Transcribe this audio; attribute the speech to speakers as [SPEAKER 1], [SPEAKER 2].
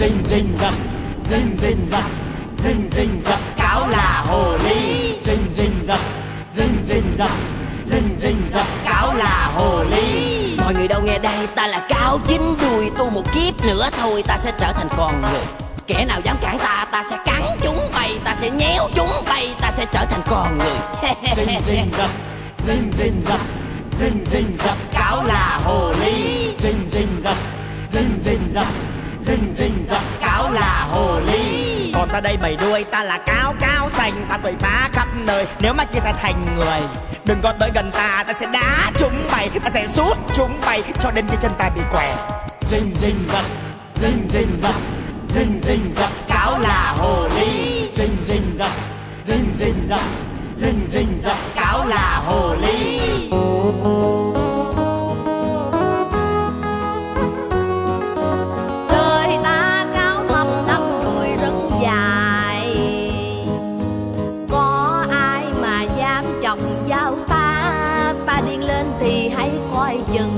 [SPEAKER 1] Rình rình rập Rình rình rập Rình rình rập Cáo là hồ ly Rình rình rập Rình rình rập Rình rình rập Cáo là hồ ly
[SPEAKER 2] Mọi người đâu nghe đây Ta là cáo chín đùi Tu một kiếp nữa thôi Ta sẽ trở thành con người Kẻ nào dám cản ta Ta sẽ cắn chúng bay Ta sẽ nhéo chúng bay Ta sẽ trở thành con người
[SPEAKER 1] Rình rình rập Rình rình rập Rình rình rập Cáo là hồ ly Rình rình rập Rình rình rập Rình rình rập Cáo là hồ ly.
[SPEAKER 3] Còn ta đây bảy đuôi ta là cáo cáo xanh. Ta quậy phá khắp nơi. Nếu mà chia ta thành người Đừng có tới gần ta Ta sẽ đá chúng mày Ta sẽ sút chúng mày Cho đến khi chân ta bị què.
[SPEAKER 1] Rình rình rập Rình rình rập Rình rình rập Cáo là hồ ly. Rình rình rập Rình rình rập Rình rình rập Cáo là hồ ly
[SPEAKER 4] lòng giao ta. Ta điên lên thì hãy coi chừng